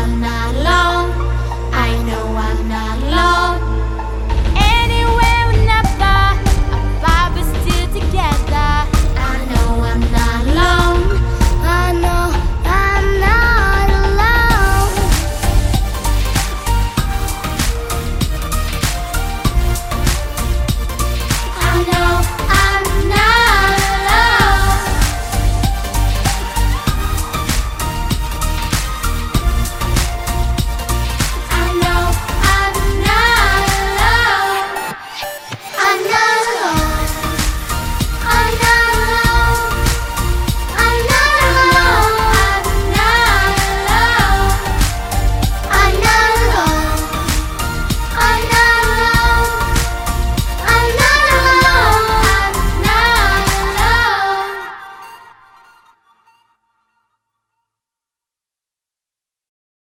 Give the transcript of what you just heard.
one night.